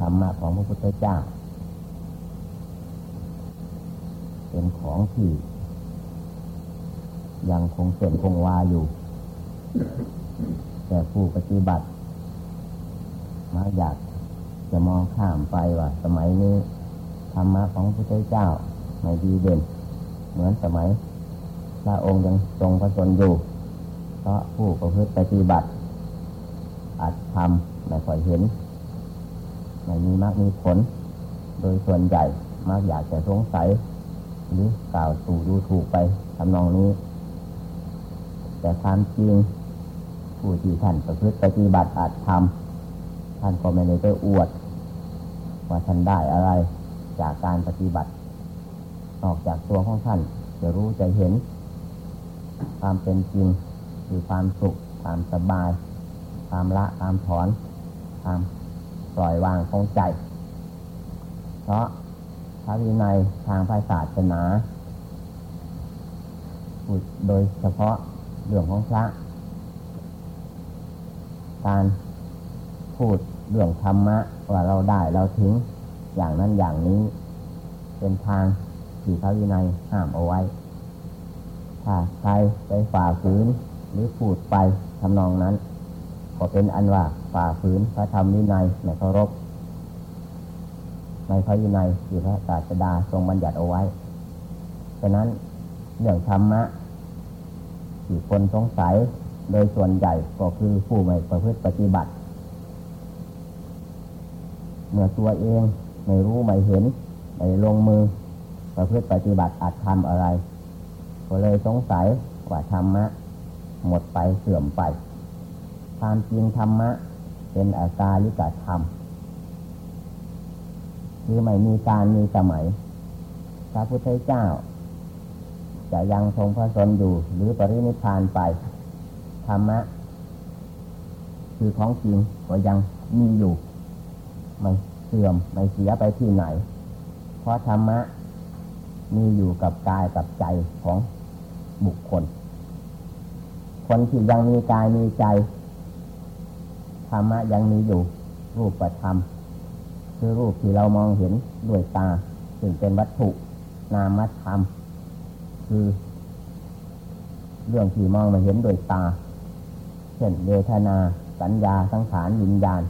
ธรรมะของพระพุทธเจ้า เป็นของที่ยังคงเส่นคงวาอยู่ แต่ผู้ปฏิบัติ มาอยากจะมองข้ามไปว่า สมัยนี้ธรรมะของพระพุทธเจ้าไม่ดีเด่น เหมือนสมัยพระองค์ยังทรงพระชนอยู่ เพราะผู้ประพฤติปฏิบัติอาจทำไม่ค่อยเห็น ไม่มีมากมีผล โดยส่วนใหญ่มากอยากจะสงสัย หรือกล่าวสู่ดูถูกไปทำนองนี้ แต่ความจริงผู้ที่ท่านประพฤติปฏิบัติอาจทำท่านก็ไม่ได้ไปอวด ว่าท่านได้อะไรจากการปฏิบัตินอกจากตัวของท่าน จะรู้จะเห็น ความเป็นจริงคือความสุข ความสบาย ความละ ความถอน ความ ล่อยวางของใจ เพราะพระวินัยทางภาษาศาสนาโดยเฉพาะเรื่องของพระ การพูดเรื่องธรรมะว่าเราได้เราถึงอย่างนั้นอย่างนี้ เป็นทางที่พระวินัยห้ามเอาไว้ ถ้าใครไปฝ่าฝืนหรือพูดไปทำนองนั้น ก็เป็นอันว่าฝ่าฝืนพระธรรมวินัยในเคารพในพระวินัยที่พระศาสดาทรงบัญญัติเอาไว้ฉะนั้นเรื่องธรรมะที่คนสงสัยโดยส่วนใหญ่ก็คือผู้ไม่ประพฤติปฏิบัติ เมื่อตัวเองไม่รู้ไม่เห็นไม่ลงมือประพฤติปฏิบัติอาจทำอะไร ก็เลยสงสัยว่าธรรมะหมดไปเสื่อมไป ความจริงธรรมะ เป็นอาการลิกธรรมคือไม่มีการมีสมัย พระพุทธเจ้า จะยังทรงพระชนอยู่ หรือปรินิพานไป ธรรมะ คือของจริงก็ยังมีอยู่ ไม่เสื่อมไม่เสียไปที่ไหน เพราะธรรมะ มีอยู่กับกายกับใจของบุคคล คนที่ยังมีกายมีใจ ธรรมะยังมีอยู่ รูปธรรม คือรูปที่เรามองเห็นด้วยตาซึ่งเป็นวัตถุนามธรรม คือ เรื่องที่มองมาเห็นด้วยตา เช่นเวทนา สัญญาสังขารวิญญาณ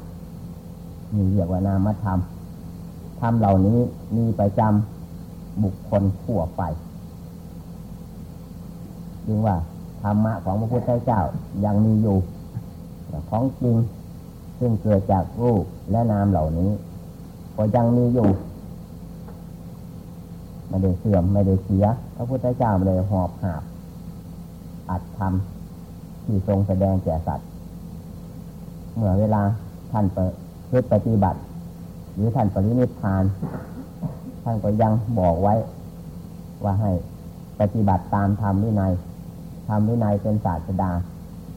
มีเรียกว่านามธรรมธรรมเหล่านี้มีประจำบุคคลทั่วไปจึงว่าธรรมะของพระพุทธเจ้ายังมีอยู่ ของจริง ซึ่งเกิดจากรูปและนามเหล่านี้ก็ยังมีอยู่ไม่ได้เสื่อมไม่ได้เสียพระพุทธเจ้าไม่ได้หอบหาบอัดทำที่ทรงแสดงแก่สัตว์ เมื่อเวลาท่านเปิดพื่อปฏิบัติ หรือท่านปรินิพาน ท่านก็ยังบอกไว้ ว่าให้ปฏิบัติตามธรรมวินัยธรรมวินัยเป็นศาสดา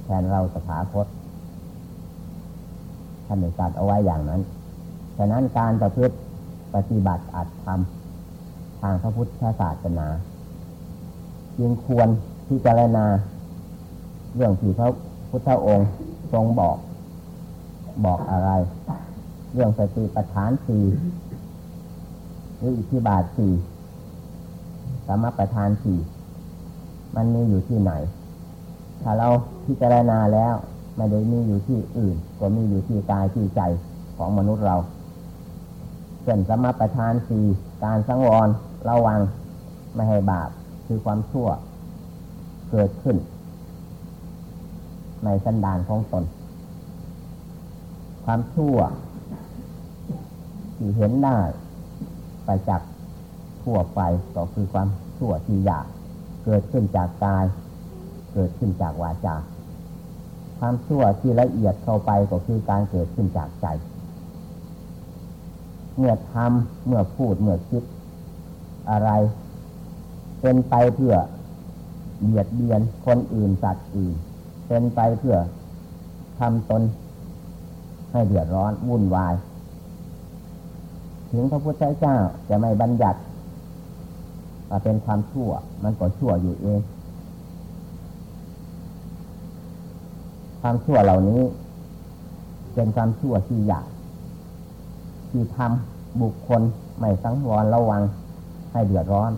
แทนเราสถาคตานได้ตรัสเอาไว้อย่างนั้นฉะนั้นการประพฤติปฏิบัติอัดทำทางพระพุทธศาสนาจึงควรที่จะรณา เรื่องที่พระพุทธองค์ทรงบอก บอกอะไร เรื่องสติปัฏฐานสี่หรืออิทธิบาทสี่สมปัฏฐานสี่มันมีอยู่ที่ไหน ถ้าเราพิจารณาแล้ว ไม่ได้มีอยู่ที่อื่น ก็มีอยู่ที่กายที่ใจของมนุษย์เราเช่นสมปัฏฐานสี่การสังวรระวังไม่ให้บาปคือความชั่วเกิดขึ้น ในสันดานของตน ความชั่ว ที่เห็นได้ไปจากทั่วไปก็คือความชั่วที่อยากเกิดขึ้นจากกาย เกิดขึ้นจากวาจา ความชั่วที่ละเอียดเข้าไปก็คือการเกิดขึ้นจากใจ เมื่อทำเมื่อพูดเมื่อคิด อะไร เป็นไปเพื่อเบียดเบียนคนอื่นสัตว์อื่น เป็นไปเพื่อทำตนให้เดือดร้อนวุ่นวาย ถึงพระพุทธเจ้าจะไม่บัญญัติว่าเป็นความชั่ว มันก็ชั่วอยู่เอง ความชั่วเหล่านี้ เป็นความชั่วที่หยาบที่ทำบุคคลไม่สังวรระวังให้เดือดร้อน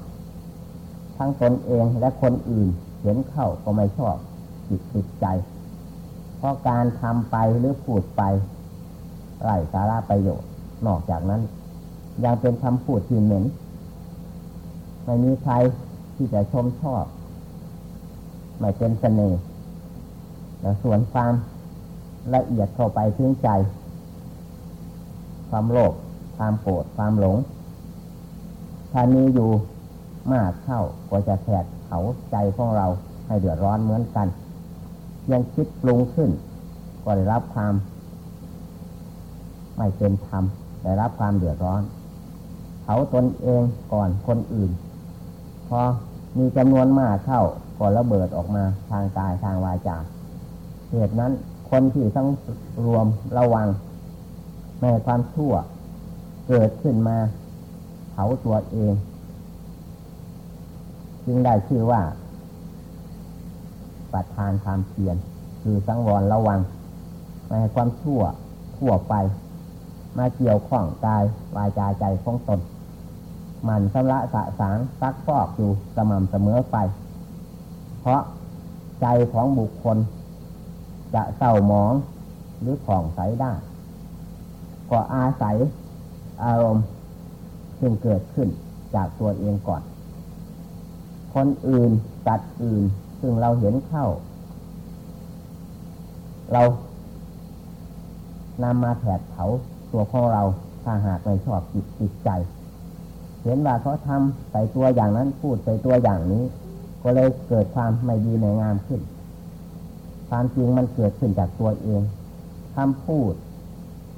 ทั้งตนเองและคนอื่นเห็นเข้าก็ไม่ชอบจิตติดใจ เพราะการทำไปหรือพูดไปไร้สาระประโยชน์นอกจากนั้น ยังเป็นคำพูดที่เหม็นไม่มีใครที่จะชมชอบ ไม่เป็นเสน่ห์ ส่วนความละเอียดเข้าไปถึงใจ ความโลภความโกรธความหลง ถ้ามีอยู่มากเข้าก็จะแผดเผาใจของเราให้เดือดร้อนเหมือนกัน ยังคิดปรุงขึ้น ก็ได้รับความ ไม่เป็นธรรมได้รับความเดือดร้อนเผาตนเองก่อนคนอื่น พอมีจำนวนมากเข้าก็ระเบิดออกมาทางกายทางวาจา เหตุนั้น คนที่ต้องรวมระวังในความชั่ว เกิดขึ้นมาเผาตัวเอง จึงได้ชื่อว่าปัดทานความเพียรคือสังวรระวังไม่ให้ความชั่วทั่วไป มาเกี่ยวข้องกายวาจาใจของตนมันสำระสะสางซักฟอกอยู่สม่ำเสมอไป เพราะใจของบุคคล จะเศร้าหมองหรือผ่องใสได้ ก็อาศัยอารมณ์ซึ่งเกิดขึ้นจากตัวเองก่อน คนอื่นสัตว์อื่นซึ่งเราเห็นเข้า เรานำมาแผดเผาตัวของเราถ้าหากไม่ชอบจิตจิตใจ เห็นว่าเขาทำใส่ตัวอย่างนั้นพูดใส่ตัวอย่างนี้ ก็เลยเกิดความไม่ดีในงามขึ้น ความจริงมันเกิดขึ้นจากตัวเองคำพูด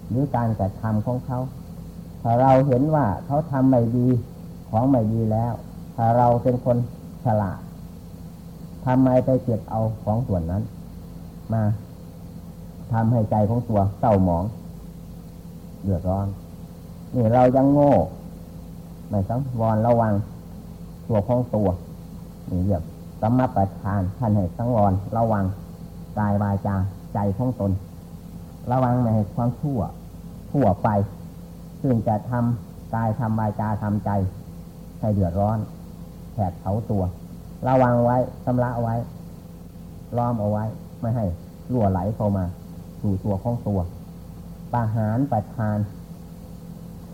หรือการกระทำของเขาถ้าเราเห็นว่าเขาทำไม่ดีของไม่ดีแล้ว ถ้าเราเป็นคนฉลาดทำไมไปเก็บเอาของส่วนนั้น มาทำให้ใจของตัวเศร้าหมองเดือดร้อน นี่เรายังโง่ไม่ต้องวอนระวังตัวของตัว นี่เรียกสมมาประทานท่านให้สังวรระวัง กายวาจาใจของตน ระวังไม่ให้ความชั่วทั่วไป ซึ่งจะทำกายทำวาจาทำใจให้เดือดร้อนแผดเผาตัว ระวังไว้ชำระไว้ ล้อมเอาไว้ ไม่ให้รั่วไหลเข้ามา สู่ตัวของตัวปาหารประทาน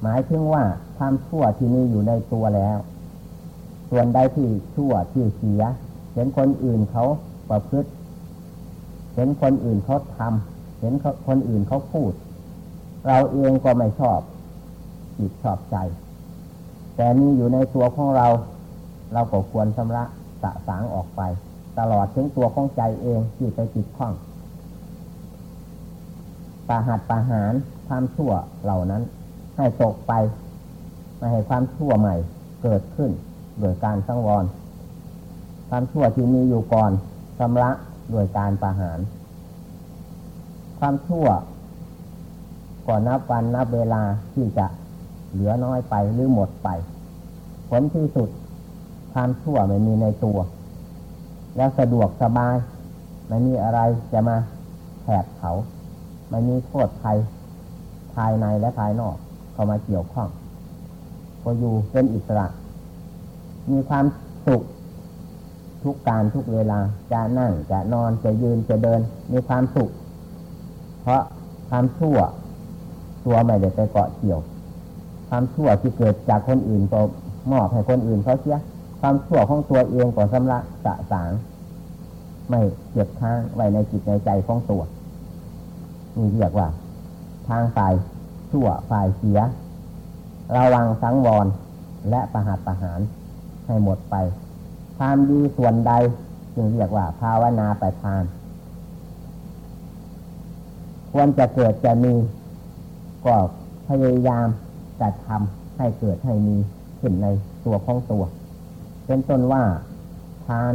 หมายถึงว่าความชั่วที่มีอยู่ในตัวแล้ว ส่วนใดที่ชั่วที่เสียเห็นคนอื่นเขาประพฤติ เห็นคนอื่นเขาทำเห็นคนอื่นเขาพูด เราเองก็ไม่ชอบจิตชอบใจ แต่มีอยู่ในตัวของเรา เราก็ควรชำระสะสางออกไป ตลอดถึงตัวของใจเองที่ไปจิตข้องปาหัดปาหารความชั่วเหล่านั้น ให้ตกไปไม่ให้ความชั่วใหม่เกิดขึ้นโดยการสังวร ความชั่วที่มีอยู่ก่อนชำระ โดยการปาหาร ความชั่วก่อนนับวันนับเวลาที่จะเหลือน้อยไปหรือหมดไป ผลที่สุดความชั่วไม่มีในตัว แล้วสะดวกสบาย ไม่มีอะไรจะมาแผดเผาไม่มีโทษภัยภายในและภายนอก เข้ามาเกี่ยวข้องก็อยู่เป็นอิสระ มีความสุข ทุกการทุกเวลาจะนั่งจะนอนจะยืนจะเดิน มีความสุข เพราะความชั่ว ตัวไม่ได้ไปเกาะเกี่ยว ความชั่วที่เกิดจากคนอื่นก็มอบให้คนอื่นเขาเสียความชั่วของตัวเองก็สำลักสะสาง ไม่เก็บค้างไว้ในจิตในใจของตัวนี่เรียกว่า ทางฝ่ายชั่วฝ่ายเสีย ระวังสังวรและประหัตประหารให้หมดไป ความดีส่วนใดจึงเรียกว่า ภาวนาไปทาน ควรจะเกิดจะมีก็พยายามจะทำให้เกิดให้มีขึ้นในตัวของตัว เป็นต้นว่าทาน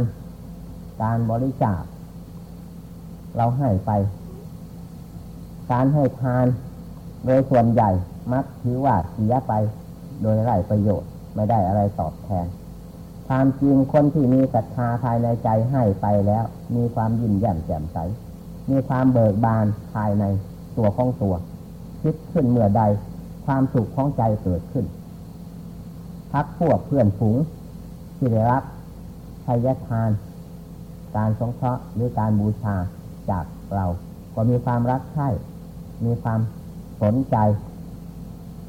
การบริจาคเราให้ไป การให้ทานโดยส่วนใหญ่มักถือว่าเสียไป โดยไร้ประโยชน์ไม่ได้อะไรตอบแทน ความจริงคนที่มีศรัทธาภายในใจให้ไปแล้ว มีความยิ้มแย้มแจ่มใส มีความเบิกบานภายในตัวของตัว คิดขึ้นเมื่อใด ความสุขของใจเกิดขึ้น พักพวกเพื่อนฝูงที่ได้รับชัยทาน การสงเคราะห์หรือการบูชาจากเรา ก็มีความรักใคร่มีความสนใจ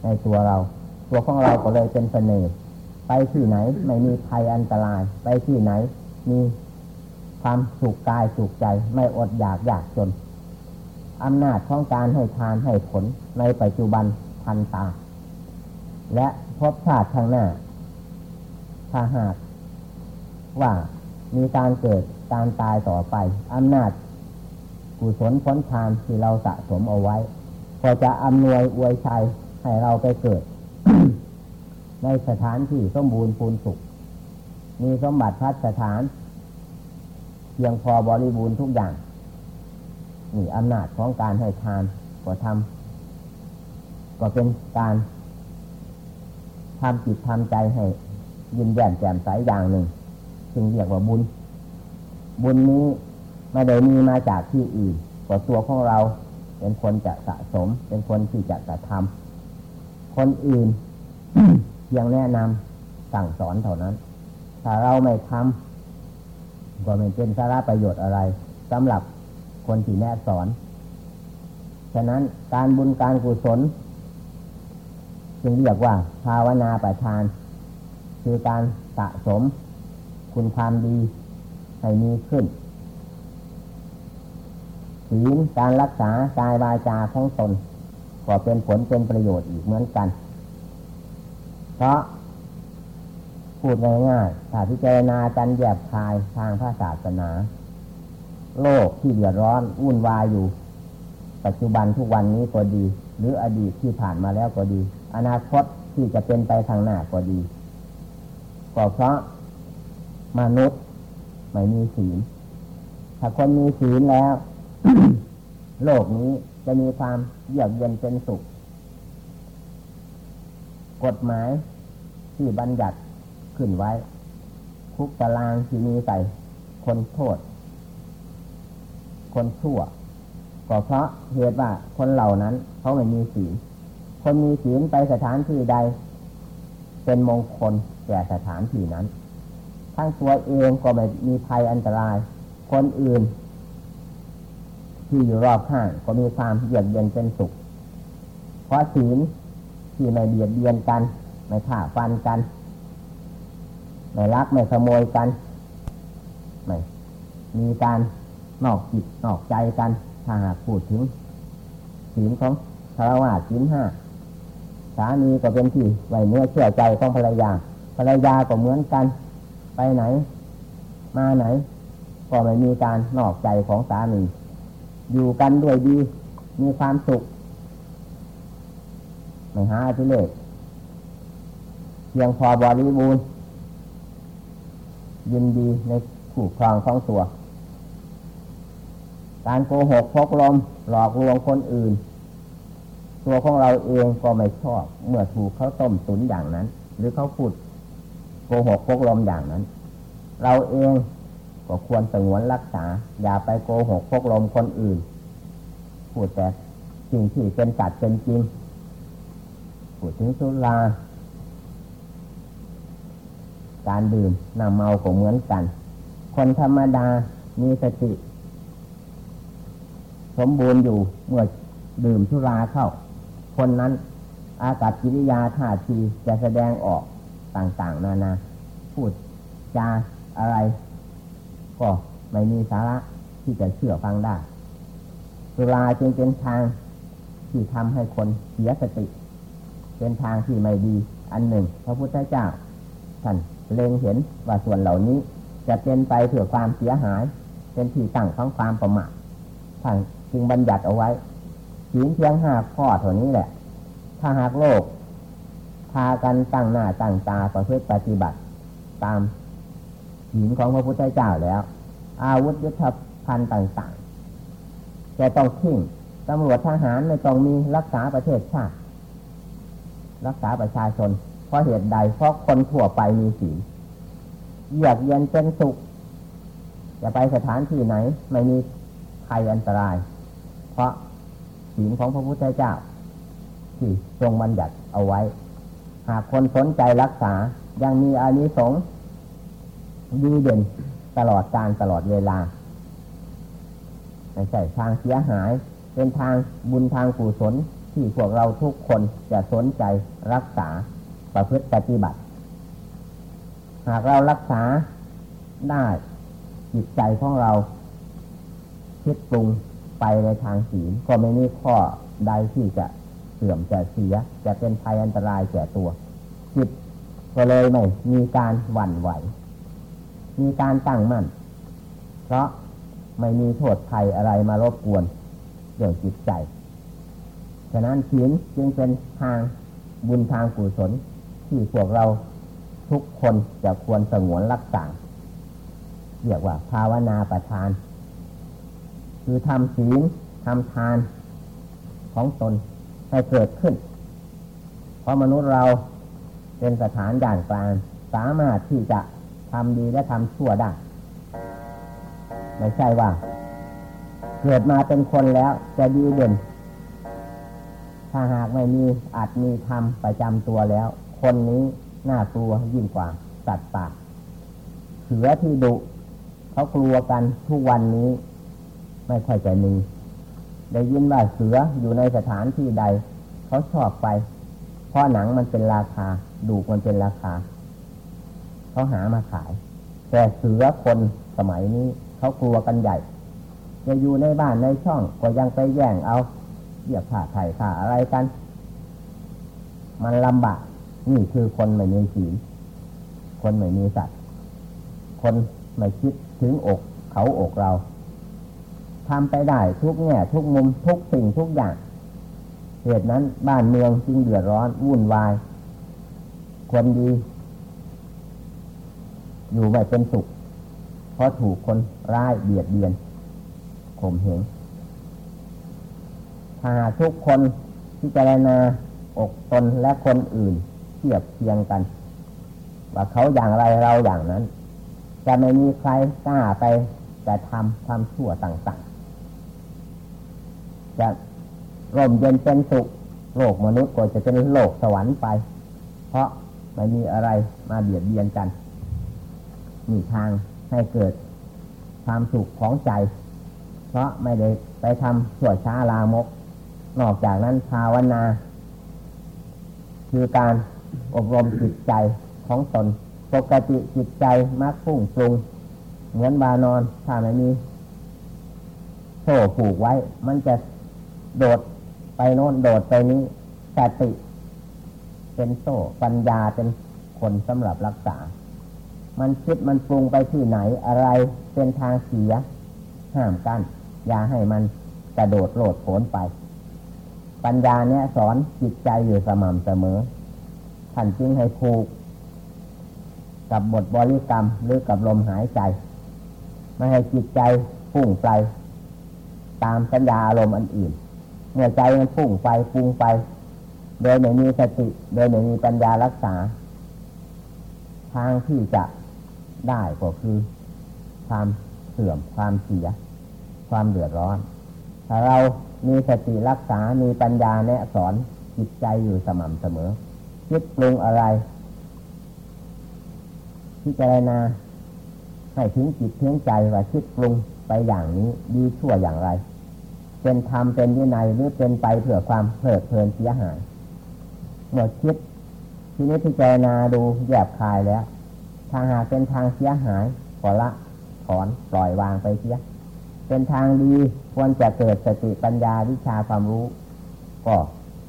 ในตัวเรา ตัวของเราก็เลยเป็นเสน่ห์ ไปที่ไหน ไม่มีภัยอันตราย ไปที่ไหน มีความสุขกายสุขใจ ไม่อดอยากอยากจนอำนาจของการให้ทานให้ผลในปัจจุบันทันตา และพบชาติข้างหน้า ถ้าหากว่ามีการเกิดการตายต่อไปอำนาจกุศลผลทานที่เราสะสมเอาไว้ ก็จะอำนวยอวยชัยให้เราไปเกิด ในสถานที่สมบูรณ์พูนสุข มีสมบัติพัฒสถาน เพียงพอบริบูรณ์ทุกอย่างนี่อำนาจของการให้ทานก็ทำก็เป็นการทำจิตทำใจให้ยินแย้มแจ่มใสอย่างหนึ่งจึงเรียกว่าบุญ บุญนี้ไม่ได้มีมาจากที่อื่นก็ตัวของเราเป็นคนจะสะสม เป็นคนที่จะกระทำคนอื่น ยงแนะนำสั่งสอนเท่านั้น ถ้าเราไม่ทำก็ไม่เป็นสาระประโยชน์อะไรสำหรับคนที่แนะสอน ฉะนั้นการบุญการกุศลจึงเรียกว่า ภาวนาประทาน คือการสะสม คุณความดีให้มีขึ้นศีลการรักษากายวาจาของตนก็เป็นผลเป็นประโยชน์อีกเหมือนกัน เพราะพูดง่ายๆถ้าพิจารณาการแยบคายทางพระศาสนา โลกที่เดือดร้อนวุ่นวายอยู่ ปัจจุบันทุกวันนี้ก็ดี หรืออดีตที่ผ่านมาแล้วก็ดี อนาคตที่จะเป็นไปทางหน้าก็ดีก็เพราะมนุษย์ไม่มีศีลถ้าคนมีศีลแล้ว โลกนี้จะมีความเยือกเย็นเป็นสุข กฎหมายที่บัญญัติขึ้นไว้ คุกตารางที่มีใส่คนโทษ คนชั่ว ก็เพราะเหตุว่าคนเหล่านั้นเขาไม่มีศีลคนมีศีลไปสถานที่ใด เป็นมงคลแก่สถานที่นั้น ทั้งตัวเองก็ไม่มีภัยอันตราย คนอื่น ที่อยู่รอบข้างก็มีความเยือกเย็นเป็นสุข เพราะศีล ที่ไม่เบียดเบียนกัน ไม่ฆ่าฟันกัน ไม่รักไม่ขโมยกัน ไม่มีการนอกจิตนอกใจกัน ถ้าหากพูดถึงศีลของคารวะศีลห้าสามีก็เป็นที่ไว้เนื้อเชื่อใจของภรรยา ภรรยาก็เหมือนกัน ไปไหน มาไหน ก็ไม่มีการนอกใจของสามี อยู่กันด้วยดี มีความสุข ไม่หาที่เลกเพียงพอบริบูรณ์ยินดีในขู่ครองของตัว การโกหกพกลมหลอกลวงคนอื่น ตัวของเราเองก็ไม่ชอบ เมื่อถูกเขาต้มตุนอย่างนั้น หรือเขาพูดโกหกพกลมอย่างนั้น เราเองก็ควรสงวนรักษา อย่าไปโกหกพกลมคนอื่น พูดแต่สิ่งที่เป็นจัดเป็นจริง พูดถึงสุราการดื่มน้ำเมาก็เหมือนกัน คนธรรมดามีสติ สมบูรณ์อยู่เมื่อดื่มสุราเข้า คนนั้นอากาศกิริยาท่าทีจะแสดงออกต่าง ๆ นานาพูดจาอะไร ก็ไม่มีสาระที่จะเชื่อฟังได้สุราจึงเป็นทางที่ทำให้คนเสียสติ เป็นทางที่ไม่ดี อันหนึ่ง พระพุทธเจ้าท่านเล็งเห็นว่าส่วนเหล่านี้ จะเป็นไปเผื่อความเสียหาย เป็นที่ตั้งของความประมาทท่านจึงบัญญัติเอาไว้ศีลเพียงห้าข้อเท่านี้แหละ ถ้าหากโลก พากันตั้งหน้าตั้งตาประพฤติปฏิบัติ ตามศีลของพระพุทธเจ้าแล้ว อาวุธยุทธภัณฑ์ต่างๆจะต้องทิ้งตำรวจทหารไม่ต้องมีรักษาประเทศชาติ รักษาประชาชน เพราะเหตุใด เพราะคนทั่วไปมีศีลเยือกเย็นเป็นสุขจะไปสถานที่ไหน ไม่มีภัยอันตราย เพราะศีลของพระพุทธเจ้า ที่ทรงบัญญัติเอาไว้ หากคนสนใจรักษายังมีอานิสงส์ดีเด่นตลอดการตลอดเวลาไม่ใช่ทางเสียหาย เป็นทางบุญทางกุศล ที่พวกเราทุกคนจะสนใจรักษาประพฤติปฏิบัติ หากเรารักษาได้จิตใจของเรา คิดปรุงไปในทางศีลก็ไม่มีข้อใดที่จะเสื่อมจะเสีย จะเป็นภัยอันตรายแก่ตัว จิตก็เลยไม่มีการหวั่นไหว มีการตั้งมั่น เพราะไม่มีโทษภัยอะไรมารบกวนเรื่องจิตใจ ฉะนั้นศีลจึงเป็นทางบุญทางกุศลที่พวกเราทุกคนจะควรสงวนรักษาเรียกว่า ภาวนาประทาน คือทำศีลทำทานของตนให้เกิดขึ้น เพราะมนุษย์เราเป็นสถานด่านกลาง สามารถที่จะทำดีและทำชั่วได้ ไม่ใช่ว่า เกิดมาเป็นคนแล้วจะดีเด่น ถ้าหากไม่มีอาจมีธรรมประจำตัวแล้ว คนนี้น่ากลัวยิ่งกว่าสัตว์ป่าเสือที่ดุเขากลัวกันทุกวันนี้ ไม่ค่อยจะมีได้ยินว่าเสืออยู่ในสถานที่ใด เขาชอบไป เพราะหนังมันเป็นราคา ดูมันเป็นราคา เขาหามาขาย แต่เสือคนสมัยนี้ เขากลัวกันใหญ่ จะอยู่ในบ้านในช่องก็ยังไปแย่งเอา รียกขาไถ่ขาอะไรกัน มันลำบากนี่คือคนไม่มีศีลคนไม่มีสัตว์คนไม่คิดถึงอกเขาอกเราทำไปได้ทุกแง่ทุกมุมทุกสิ่งทุกอย่างเหตุนั้นบ้านเมืองจึงเดือดร้อนวุ่นวายคนดี อยู่ไม่เป็นสุข เพราะถูกคนร้ายเบียดเบียนข่มเหง ถ้าทุกคนที่จะนาอกตนและคนอื่นเทียบเทียงกัน ว่าเขาอย่างไรเราอย่างนั้น จะไม่มีใครกล้าไปแต่ทำทำชั่วต่างๆ จะร่มเย็นเป็นสุขโลกมนุษย์ก็จะเป็นโลกสวรรค์ไป เพราะไม่มีอะไรมาเบียดเบียนกัน มีทางให้เกิดความสุขของใจ เพราะไม่ได้ไปทำชั่วช้าลามก นอกจากนั้นภาวนา คือการอบรมจิตใจของตน ปกติจิตใจมักฟุ้งปรุง เหมือนบานอนถ้าไม่มีโซ่ผูกไว้ มันจะโดดไปโน้นโดดไปนี้สติ เป็นโซ่ปัญญาเป็นคนสำหรับรักษา มันคิดมันปรุงไปที่ไหนอะไรเป็นทางเสีย ห้ามกัน้นอย่าให้มันกระโดดโลดโผนไป ปัญญาเนี้ยสอนจิตใจอยู่สม่ำเสมอท่านจึงให้ผูก กับบทบริกรรมหรือกับลมหายใจ ไม่ให้จิตใจพุ่งไป ตามสัญญาอารมณ์อันอื่น เมื่อใจมันพุ่งไปปุงไป โดยไม่มีสติ โดยไม่มีปัญญารักษา ทางที่จะได้ก็คือ ความเสื่อมความเสีย ความเดือดร้อน ถ้าเรา มีสติรักษา มีปัญญาแนะสอนจิตใจอยู่สม่ำเสมอคิดปรุงอะไรพิจารณาให้ถึงจิตถึงใจว่าคิดปรุงไปอย่างนี้ดีชั่วอย่างไร เป็นธรรมเป็นวินัยหรือเป็นไปเพื่อความเพลิดเพลินเสียหายเมื่อคิดทีนี้พิจารณาดูแยบคายแล้ว ทางหากเป็นทางเสียหายขอละถอนปล่อยวางไปเสีย เป็นทางดีควรจะเกิดสติปัญญาวิชาความรู้ ก็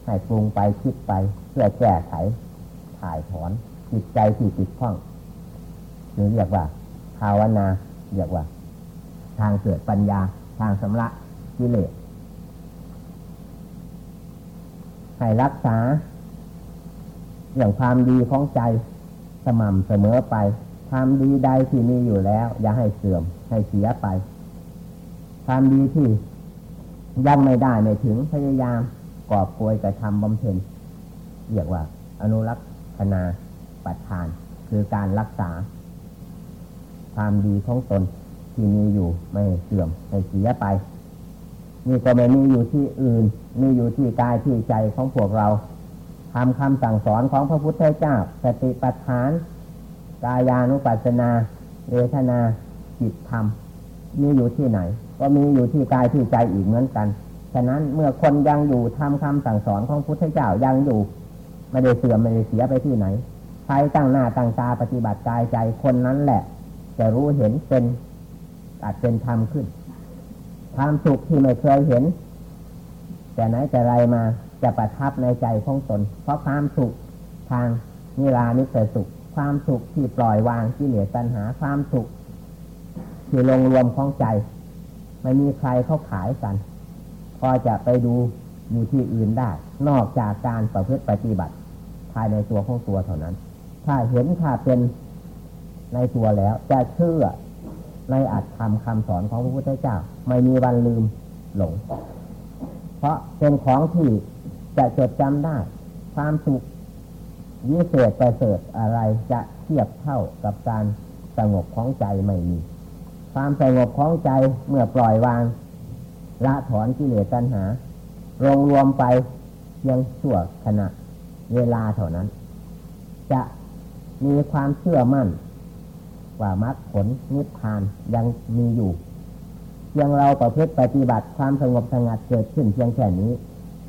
ให้ปรุงไปคิดไปเพื่อแก้ไขถ่ายถอนจิตใจที่ติดข้องหรือเรียกว่า ภาวนาเรียกว่า ทางเกิดปัญญาทางสำระกิเลสให้รักษาอย่างความดีของใจสม่ำเสมอไป ความดีใดที่มีอยู่แล้ว อย่าให้เสื่อมให้เสียไป ความดีที่ยังไม่ได้ไม่ถึงพยายามกอบโกยแต่ทำบำเพ็ญเรียกว่า อนุรักษนาปัจทาน คือการรักษา ความดีของตนที่มีอยู่ไม่เสื่อมไม่เสียไปนี่ก็ไม่มีอยู่ที่อื่น มีอยู่ที่กายที่ใจของพวกเราทำคำสั่งสอนของพระพุทธเจ้า สติปัฏฐาน กายานุปัสสนาเวทนาจิตธรรม มีอยู่ที่ไหน ก็มีอยู่ที่กายที่ใจอีกเหมือนกัน ฉะนั้นเมื่อคนยังอยู่ทำคำสั่งสอนของพุทธเจ้ายังอยู่ ไม่ได้เสื่อมไม่ได้เสียไปที่ไหนใครตั้งหน้าตั้งตาปฏิบัติกายใจคนนั้นแหละ จะรู้เห็นเป็นอาจเป็นธรรมขึ้นความสุขที่ไม่เคยเห็น แต่ไหนแต่ไรมาจะประทับในใจของตน เพราะความสุขทางนิรานิสสุข ความสุขที่ปล่อยวางที่เหลือตัณหาความสุข ที่ลงรวมของใจ ไม่มีใครเขาขายกัน พอจะไปดูอยู่ที่อื่นได้ นอกจากการประพฤติปฏิบัติ ภายในตัวของตัวเท่านั้น ถ้าเห็นถ้าเป็นในตัวแล้วจะเชื่อในอัตธรรมคำสอนของพระพุทธเจ้า ไม่มีวันลืมหลง เพราะเป็นของที่จะจดจำได้ ความสุขยิเศษประเสริฐอะไรจะเทียบเท่ากับการสงบของใจไม่มี ความสงบของใจเมื่อปล่อยวาง ละถอนกิเลสตัณหารวมรวมไปยังชั่วขณะเวลาเท่านั้น จะมีความเชื่อมั่น ว่ามรรคผลนิพพานยังมีอยู่เพียงเราประพฤติปฏิบัติความสงบสงัดเกิดขึ้นเพียงแค่นี้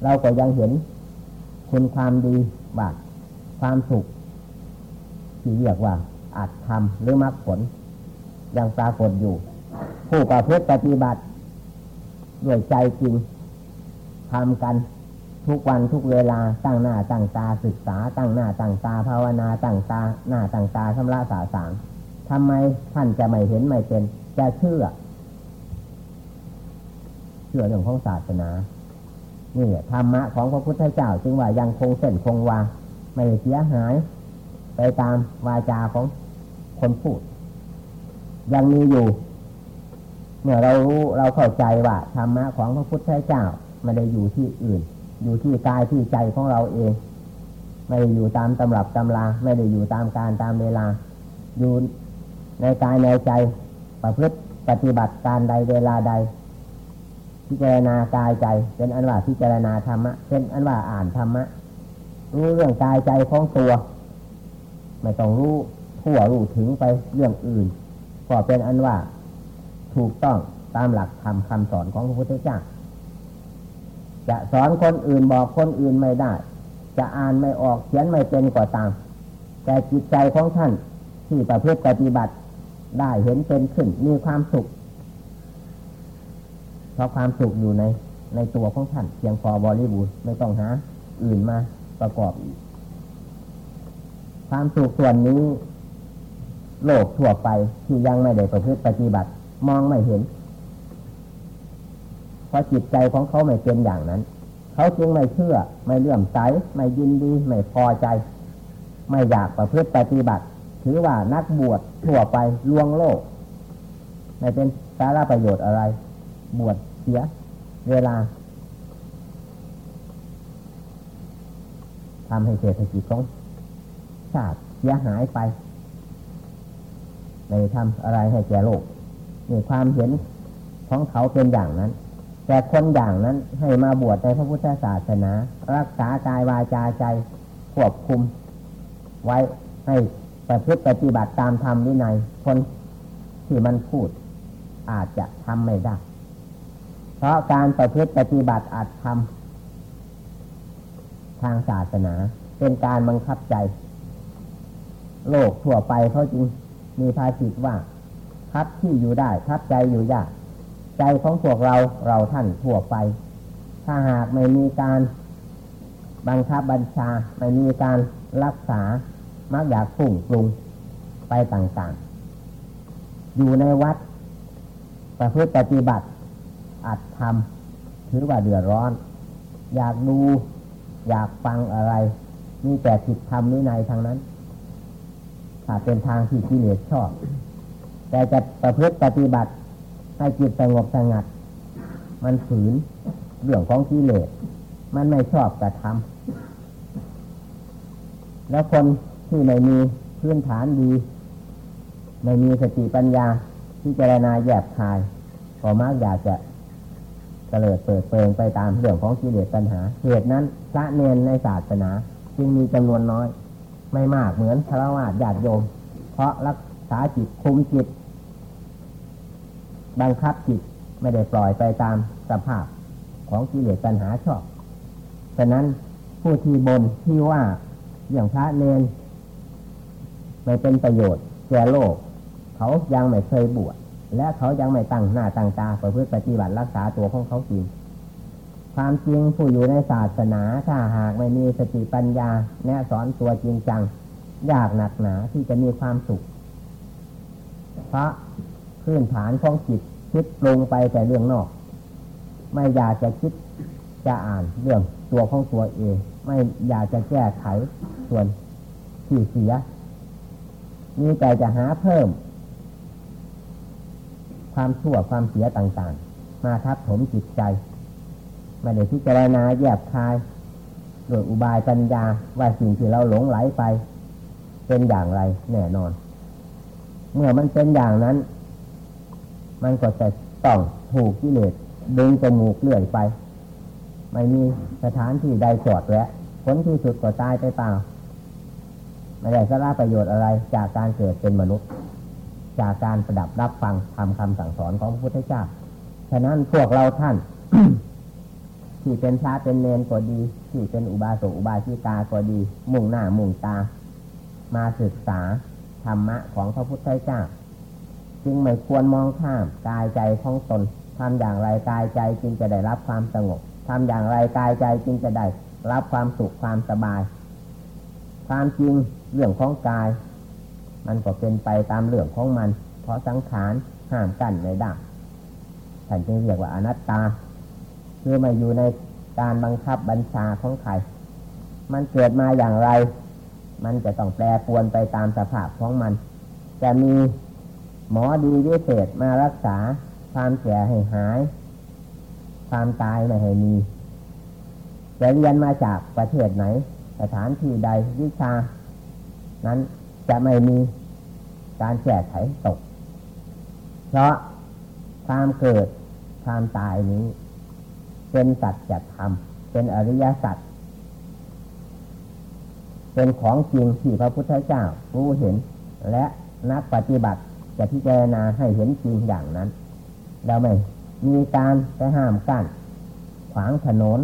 เราก็ยังเห็นคุณความดีบาความสุขที่เรียกว่าอาจทำหรือมรรคผล ยังปรากฏอยู่ ผู้ประพฤติปฏิบัติ ด้วยใจจริงทำกันทุกวันทุกเวลาตั้งหน้าตั้งตาศึกษา ตั้งหน้าตั้งตาภาวนาตั้งตาหน้าตั้งตาชำระสาสางทำไมท่านจะไม่เห็นไม่เป็นจะเชื่อ เชื่อเรื่องของศาสนานี่ธรรมะของพระพุทธเจ้าจึงว่ายังคงเส้นคงวาไม่เสียหาย ไปตามวาจาของคนพูด ยังมีอยู่ เมื่อเรารู้เราเข้าใจว่าธรรมะของพระพุทธเจ้าไม่ได้อยู่ที่อื่น อยู่ที่กายที่ใจของเราเอง ไม่ได้อยู่ตามตำรับตำราไม่ได้อยู่ตามการตามเวลา อยู่ในกายในใจประพฤติปฏิบัติการใดเวลาใด พิจารณากายใจ เป็นอันว่าพิจารณาธรรมะเป็นอันว่าอ่านธรรมะรู้เรื่องกายใจของตัว ไม่ต้องรู้ทั่วรู้ถึงไปเรื่องอื่น ก็เป็นอันว่าถูกต้องตามหลักธรรมคำสอนของพระพุทธเจ้า จะสอนคนอื่นบอกคนอื่นไม่ได้ จะอ่านไม่ออกเขียนไม่เป็นก็ตาม แต่จิตใจของท่านที่ประพฤติปฏิบัติได้เห็นเป็นขึ้นมีความสุข เพราะความสุขอยู่ในในตัวของท่านเพียงพอบริบูรณ์ไม่ต้องหา อื่นมาประกอบอีก ความสุขส่วนนี้ โลกทั่วไปที่ยังไม่ได้ประพฤติปฏิบัติ มองไม่เห็น เพราะจิตใจของเขาไม่เป็นอย่างนั้น เขาจึงไม่เชื่อ ไม่เลื่อมใส ไม่ยินดี ไม่พอใจ ไม่อยากประพฤติปฏิบัติ ถือว่านักบวชทั่วไปลวงโลก ไม่เป็นสาระประโยชน์อะไร บวชเสีย เวลาทำให้เศรษฐกิจของชาติเสียหายไป ไม่ทำอะไรให้แก่โลกนี่ความเห็นของเขาเป็นอย่างนั้น แต่คนอย่างนั้นให้มาบวชในพระพุทธศาสนา รักษากายวาจาใจควบคุม ไว้ให้ประพฤติปฏิบัติตามธรรมวินัยคนที่มันพูดอาจจะทำไม่ได้ เพราะการประพฤติปฏิบัติอาจทำทางศาสนา เป็นการบังคับใจ โลกทั่วไปเขาจึง มีภาษิตว่าทับที่อยู่ได้ทับใจอยู่ยาก ใจของพวกเราเราท่านทั่วไป ถ้าหากไม่มีการบังคับบัญชา ไม่มีการรักษา มักอยากฟุ้งปรุงไปต่างๆ อยู่ในวัด ประพฤติปฏิบัติ อัดทำถือว่าเดือดร้อน อยากดู อยากฟังอะไร มีแต่ผิดธรรมนิในทางนั้น ถ้าเป็นทางที่กิเลสชอบ แต่จะประพฤติปฏิบัติให้จิตสงบสงัด มันฝืนเรื่องของกิเลสมันไม่ชอบกระทำแล้วคนที่ไม่มีพื้นฐานดี ไม่มีสติปัญญาที่เจรณาแยบคายก็มักอยากจะเตลิดเปิดเปิงไปตามเรื่องของกิเลสปัญหาเหตุนั้นพระเนนในศาสนาจึงมีจำนวนน้อย ไม่มากเหมือนพระวาดญาติโยม เพราะรักษาจิตคุมจิต บังคับจิตไม่ได้ปล่อยไปตามสภาพของกิเลสปัญหาชอบฉะนั้นผู้ที่บนที่ว่าอย่างพระเนนไม่เป็นประโยชน์แก่โลก เขายังไม่เคยบวชและเขายังไม่ตั้งหน้าตั้งตาประพฤติปฏิบัติรักษาตัวของเขาจริง ความจริงผู้อยู่ในศาสนาถ้าหากไม่มีสติปัญญา แนะสอนตัวจริงจัง ยากหนักหนาที่จะมีความสุข เพราะพื้นฐานของจิตคิดปรุงไปแต่เรื่องนอก ไม่อยากจะคิดจะอ่านเรื่องตัวของตัวเอง ไม่อยากจะแก้ไขส่วนที่เสีย มีใจจะหาเพิ่ม ความชั่วความเสียต่างๆ มาทับถมจิตใจ ไม่ได้พิจารณาแยบคาย โดยอุบายปัญญาว่าสิ่งที่เราหลงไหลไป เป็นอย่างไรแน่นอน เมื่อมันเป็นอย่างนั้น มันก็จะต้องถูกกิเลสดึงจมูกเลื่อยไป ไม่มีสถานที่ใดจอดแวะผลที่สุดก็ตายไปเปล่าไม่ได้สาระประโยชน์อะไรจากการเกิดเป็นมนุษย์ จากการประดับรับฟังทำคำสั่งสอนของพระพุทธเจ้า ฉะนั้นพวกเราท่าน ที่เป็นพระเป็นเนนก็ดี ที่เป็นอุบาสกอุบาสิกาก็ดี มุ่งหน้ามุ่งตา มาศึกษาธรรมะของพระพุทธเจ้า จึงไม่ควรมองข้ามกายใจของตนทำอย่างไรกายใจจึงจะได้รับความสงบทำอย่างไรกายใจจึงจะได้รับความสุขความสบาย ความจริงเรื่องของกาย มันก็เป็นไปตามเรื่องของมัน เพราะสังขารห้ามกันไม่ได้ท่านจึงเรียกว่าอนัตตา คือไม่อยู่ในการบังคับบัญชาของใคร มันเกิดมาอย่างไร มันจะต้องแปรปวนไปตามสภาพของมัน จะมีหมอดีวิเศษมารักษา ความแก่ให้หาย ความตายไม่ให้มีจะเรียนมาจากประเทศไหน สถานที่ใดวิชา นั้นจะไม่มีการแก้ไขตก เพราะความเกิดความตายนี้ เป็นสัจธรรมเป็นอริยสัจเป็นของจริงที่พระพุทธเจ้ารู้เห็น และนักปฏิบัติจะพิจารณาให้เห็นจริงอย่างนั้น เราไม่มีการไปห้ามกัน้นขวางถนน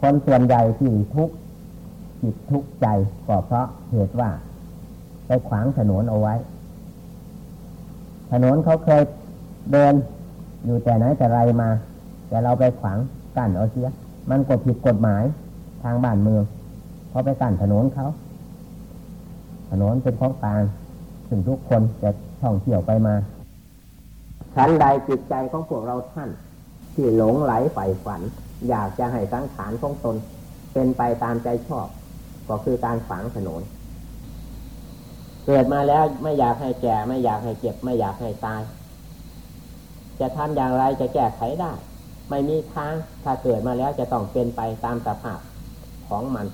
คนส่วนใหญ่ที่ทุกจิตทุกใจก็เพราะเหตุว่า ไปขวางถนนเอาไว้ ถนนเขาเคยเดิน อยู่แต่ไหนแต่ไรมา แต่เราไปขวางกั้นเอาเสีย มันก็ผิดกฎหมายทางบ้านเมืองเพราะไปกั้นถนนเขาถนนเป็นของกลางถึงทุกคนจะท่องเที่ยวไปมาฉันใดจิตใจของพวกเราท่าน ที่หลงไหลใฝ่ฝัน อยากจะให้สังขารของตน เป็นไปตามใจชอบ ก็คือการฝังถนน เกิดมาแล้วไม่อยากให้แก่ ไม่อยากให้เจ็บ ไม่อยากให้ตาย จะทำอย่างไรจะแก้ไขได้ ไม่มีทางถ้าเกิดมาแล้วจะต้องเป็นไปตามสภาพของมัน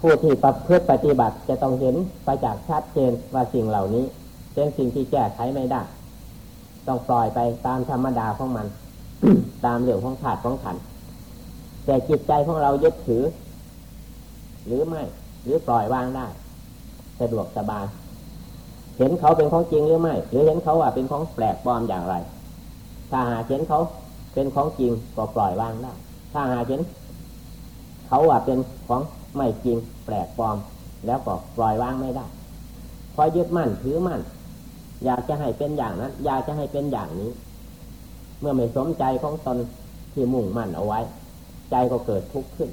ผู้ที่ประพฤติปฏิบัติจะต้องเห็นประจักชัดเจนว่าสิ่งเหล่านี้เป็นสิ่งที่แก้ไขไม่ได้ ต้องปล่อยไปตามธรรมดาของมัน ตามเรื่องของถาดของขัน แต่จิตใจของเรายึดถือ หรือไม่หรือปล่อยวางได้ สะดวกสบาย เห็นเขาเป็นของจริงหรือไม่ หรือเห็นเขาว่าเป็นของแปลกปลอมอย่างไร ถ้าหาเห็นเขาเป็นของจริงก็ปล่อยวางได้ ถ้าหาเห็นเขาว่าเป็นของไม่จริง แปลกปลอม แล้วก็ปล่อยวางไม่ได้พอยึดมั่นถือมั่น อยากจะให้เป็นอย่างนั้น อยากจะให้เป็นอย่างนี้ เมื่อไม่สมใจของตนที่มุ่งมั่นเอาไว้ ใจก็เกิดทุกข์ขึ้น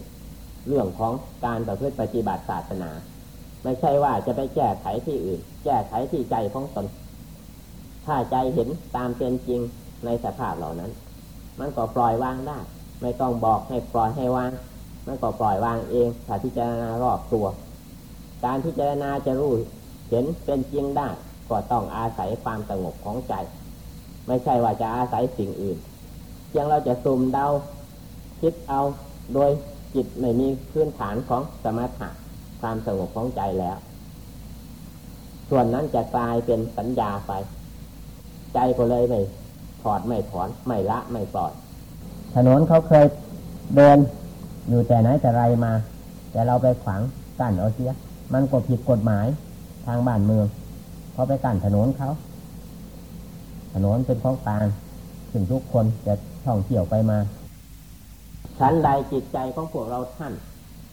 เรื่องของการประพฤติปฏิบัติศาสนา ไม่ใช่ว่าจะไปแก้ไขที่อื่น แก้ไขที่ใจของตน ถ้าใจเห็นตามเป็นจริงในสภาพเหล่านั้น มันก็ปล่อยวางได้ ไม่ต้องบอกให้ปล่อยให้วาง มันก็ปล่อยวางเองถ้าพิจารณารอบตัว การพิจารณาจะรู้เห็นเป็นจริงได้ก็ต้องอาศัยความสงบของใจ ไม่ใช่ว่าจะอาศัยสิ่งอื่นเพียงเราจะสุ่มเดาคิดเอาโดยจิตไม่มีพื้นฐานของสมถะความสงบของใจแล้ว ส่วนนั้นจะกลายเป็นสัญญาไป ใจก็เลยไม่ถอดไม่ถอน ไม่ละไม่ปล่อย ถนนเขาเคยเดินอยู่แต่ไหนแต่ไรมา แต่เราไปขวางกั้นเอาเสีย มันก็ผิดกฎหมายทางบ้านเมืองเขาไปกั้นถนนเขา ถนนเป็นของกลางถึงทุกคนจะท่องเที่ยวไปมาชั้นใดจิตใจของพวกเราท่าน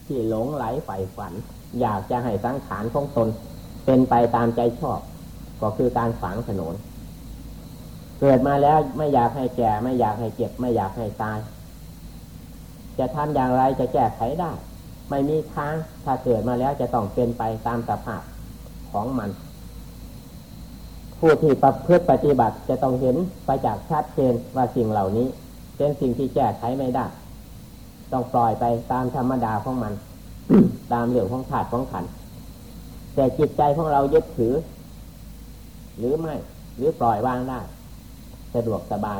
ที่หลงไหลใฝ่ฝัน อยากจะให้สังขารของตน เป็นไปตามใจชอบ ก็คือการฝังถนน เกิดมาแล้วไม่อยากให้แก่ ไม่อยากให้เจ็บ ไม่อยากให้ตาย จะทำอย่างไรจะแก้ไขได้ ไม่มีทางถ้าเกิดมาแล้วจะต้องเป็นไปตามสภาพของมัน ผู้ที่ประพฤติปฏิบัติจะต้องเห็นไปจากชัดเจนว่าสิ่งเหล่านี้ เป็นสิ่งที่แก้ไขไม่ได้ ต้องปล่อยไปตามธรรมดาของมัน ตามเรื่องของถาดของขัน แต่จิตใจของเรายึดถือ หรือไม่ หรือปล่อยวางได้สะดวกสบาย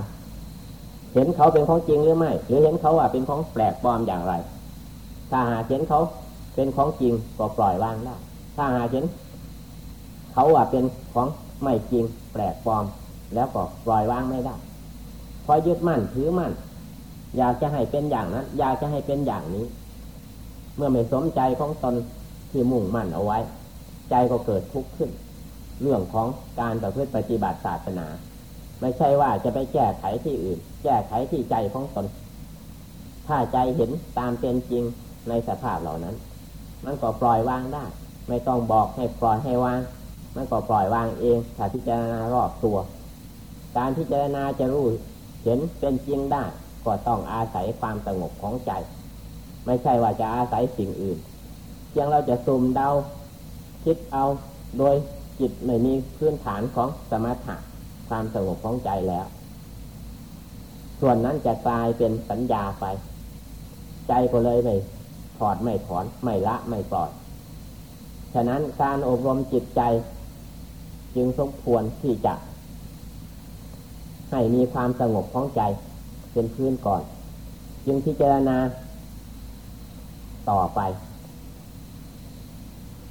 เห็นเขาเป็นของจริงหรือไม่ หรือเห็นเขาว่าเป็นของแปลกปลอมอย่างไร ถ้าหาเห็นเขาเป็นของจริงก็ปล่อยวางได้ถ้าหาเห็น เขาว่าเป็นของไม่จริง แปลกปลอม แล้วก็ปล่อยวางไม่ได้พอยึดมั่นถือมั่น อยากจะให้เป็นอย่างนั้น อยากจะให้เป็นอย่างนี้ เมื่อไม่สมใจของตนที่มุ่งมั่นเอาไว้ ใจก็เกิดทุกข์ขึ้น เรื่องของการประพฤติปฏิบัติศาสนา ไม่ใช่ว่าจะไปแก้ไขที่อื่น แก้ไขที่ใจของตน ถ้าใจเห็นตามเป็นจริงในสภาพเหล่านั้น มันก็ปล่อยวางได้ ไม่ต้องบอกให้ปล่อยให้วาง มันก็ปล่อยวางเองถ้าพิจารณารอบตัว การพิจารณาจะรู้เห็นเป็นจริงได้ก็ต้องอาศัยความสงบของใจ ไม่ใช่ว่าจะอาศัยสิ่งอื่นเพียงเราจะซุ่มเดา คิดเอาโดยจิตไม่มีพื้นฐานของสมถะความสงบของใจแล้ว ส่วนนั้นจะกลายเป็นสัญญาไป ใจก็เลยไม่ถอดไม่ถอนไม่ละไม่ปล่อย ฉะนั้นการอบรมจิตใจ จึงสมควรที่จะ ให้มีความสงบของใจเป็นพื้นก่อน จึงพิจารณาต่อไป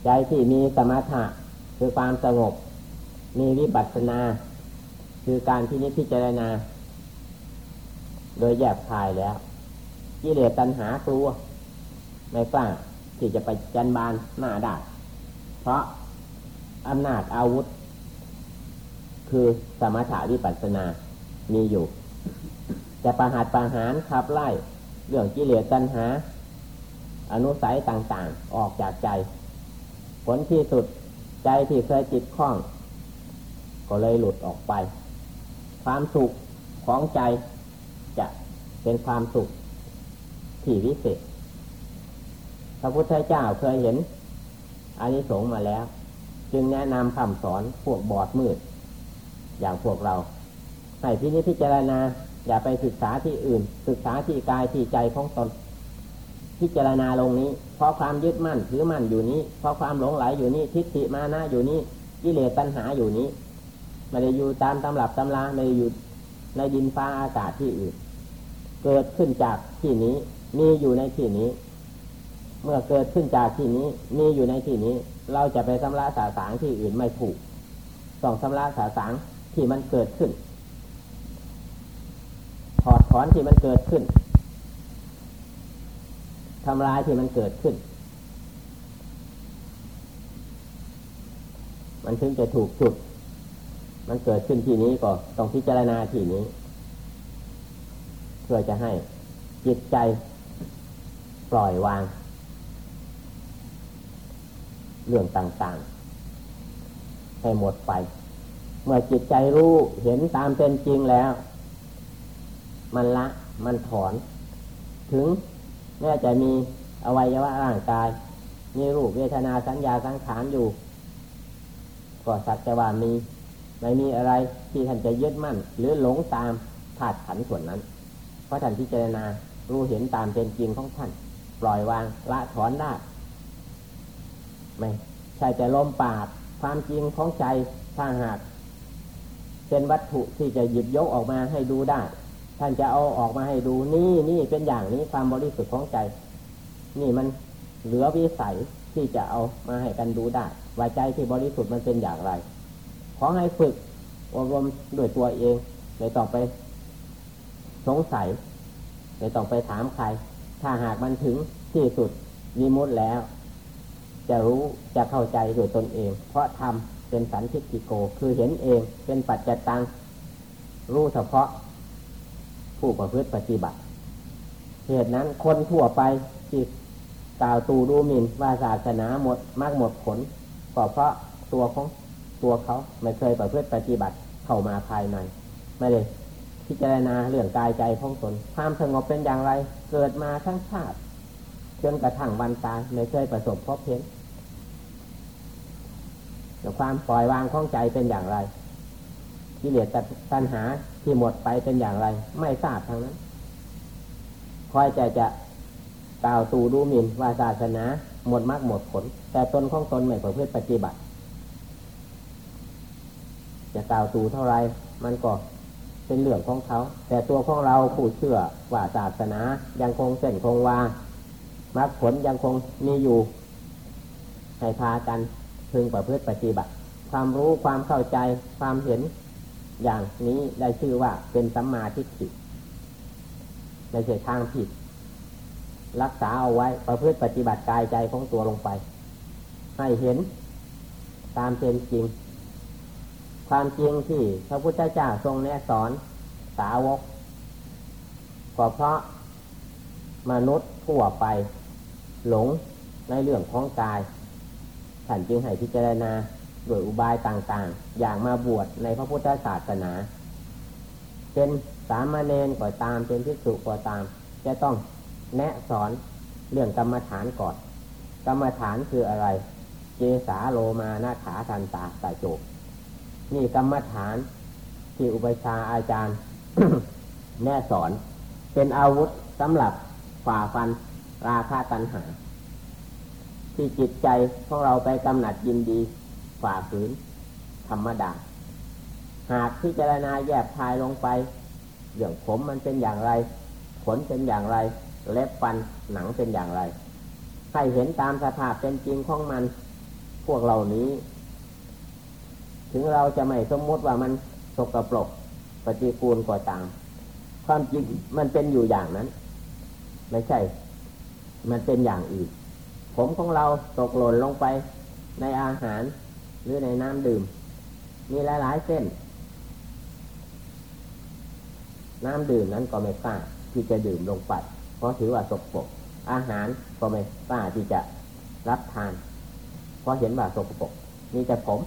ใจที่มีสมถะคือความสงบ มีวิปัสสนา คือการที่นิพพิจารณา โดยแยบคายแล้วกิเลสตัณหากลัว ไม่กล้าที่จะไปจันบานหน้าได้เพราะอำนาจอาวุธ คือสมถะวิปัสสนามีอยู่ จะประหัดประหารขับไล่ เรื่องกิเลสตัณหา อนุสัยต่างๆ ออกจากใจ ผลที่สุดใจที่เคยจิตคล้อง ก็เลยหลุดออกไป ความสุขของใจจะเป็นความสุขที่วิเศษ พระพุทธเจ้าเคยเห็นอานิสงส์มาแล้ว จึงแนะนำคำสอนพวกบอดมืด อย่างพวกเรา ให้พินิจพิจารณาอย่าไปศึกษาที่อื่น ศึกษาที่กายที่ใจของตน พิจารณาลงนี้เพราะความยึดมั่นถือมั่นอยู่นี้เพราะความหลงไหลอยู่นี้ทิฏฐิมานะอยู่นี้กิเลสตัณหาอยู่นี้ไม่ได้อยู่ตามตำรับตำราไม่ได้อยู่ในดินฟ้าอากาศที่อื่น เกิดขึ้นจากที่นี้ มีอยู่ในที่นี้ เมื่อเกิดขึ้นจากที่นี้ มีอยู่ในที่นี้ เราจะไปสำระสาสางที่อื่นไม่ถูกต้องสำระสาสางที่มันเกิดขึ้นถอดถอนที่มันเกิดขึ้น ทำลายที่มันเกิดขึ้น มันถึงจะถูกจุด มันเกิดขึ้นที่นี้ก็ต้องพิจารณาที่นี้ เพื่อจะให้จิตใจปล่อยวาง เรื่องต่างๆ ให้หมดไป เมื่อจิตใจรู้เห็นตามเป็นจริงแล้ว มันละ มันถอน ถึง แม้จะมีอวัยวะร่างกาย มีรูปเวทนาสัญญาสังขารอยู่ ก็สักแต่ว่ามี ไม่มีอะไรที่ท่านจะยึดมั่น หรือหลงตามธาตุขันส่วนนั้น เพราะท่านพิจารณารู้เห็นตามเป็นจริงของท่าน ปล่อยวางละถอนได้ไม่ใช่แต่ลมปากความจริงของใจถ้าหากเป็นวัตถุที่จะหยิบยกออกมาให้ดูได้ ท่านจะเอาออกมาให้ดูนี่นี่เป็นอย่างนี้ความบริสุทธิ์ของใจ นี่มันเหลือวิสัยที่จะเอามาให้กันดูได้ ว่าใจที่บริสุทธิ์มันเป็นอย่างไรขอให้ฝึกอบรมด้วยตัวเองไม่ต้องไป สงสัยไม่ต้องไปถามใคร ถ้าหากมันถึงที่สุดวิมุตแล้ว จะรู้จะเข้าใจโดยตนเอง เพราะทำเป็นสันทิฏฐิโก คือเห็นเองเป็นปัจจตัง รู้เฉพาะ ผู้ประพฤติปฏิบัติ เหตุนั้นคนทั่วไปที่กล่าวตูดูหมิ่นว่าศาสนาหมดมากหมดผลก็เพราะตัวของตัวเขาไม่เคยประพฤติปฏิบัติเข้ามาภายในไม่ได้พิจารณาเรื่องกายใจของตนความสงบเป็นอย่างไร เกิดมาทั้งชาติจนกระทั่งวันตายไม่เคยประสบพบเห็นแต่ความปล่อยวางของใจเป็นอย่างไรกิเลสตัณหา ที่หมดไปเป็นอย่างไร ไม่ทราบทั้งนั้นคอยใจจะกล่าวตูดูหมิ่นว่าศาสนาหมดมรรคหมดผล แต่ตนของตนไม่ประพฤติปฏิบัติ จะกล่าวตูเท่าไรมันก็เป็นเรื่องของเขา แต่ตัวของเราผู้เชื่อว่าศาสนายังคงเส้นคงวามรรคผลยังคงมีอยู่ ให้พากันพึงประพฤติปฏิบัติ ความรู้ความเข้าใจความเห็น อย่างนี้ได้ชื่อว่าเป็นสัมมาทิฏฐิในเส้ทางผิด รักษาเอาไว้ประพฤติปฏิบัติกายใจของตัวลงไป ให้เห็นตามเป็นจริง ความจริงที่พระพุทธเจ้าทรงแนะสอนสาวกก็เพราะมนุษย์ทั่วไปหลงในเรื่องของกายท่านจึงให้พิจารณา โดยอุบายต่างๆ อย่างมาบวชในพระพุทธศาสนา เป็นสามเณรก็ตามเป็นพิสุก็ตาม จะต้องแนะสอนเรื่องกรรมฐานก่อน กรรมฐานคืออะไร เจสาโลมานาขาทันตาตาโจกนี่กรรมฐานที่อุปชาอาจารย์ แนะสอน เป็นอาวุธสำหรับฝ่าฟันราคาตันหา ที่จิตใจของเราไปกำหนัดยินดี ฝ่าฝืนธรรมดา หากพิจารณาแยบทายลงไปเรื่องผมมันเป็นอย่างไร ขนเป็นอย่างไร เล็บฟันหนังเป็นอย่างไรให้เห็นตามสภาพเป็นจริงของมัน พวกเหล่านี้ ถึงเราจะไม่สมมติว่ามันสกปรกปฏิกูลกว่าตาม ความจริงมันเป็นอยู่อย่างนั้น ไม่ใช่ มันเป็นอย่างอื่นผมของเราตกหล่นลงไปในอาหาร หรือในน้ำดื่ม มีหลายๆเส้น น้ำดื่มนั้นก็ไม่กล้าที่จะดื่มลงไป เพราะถือว่าสกปรกอาหารก็ไม่กล้าที่จะรับทาน เพราะเห็นว่าสกปรกมีแต่ผม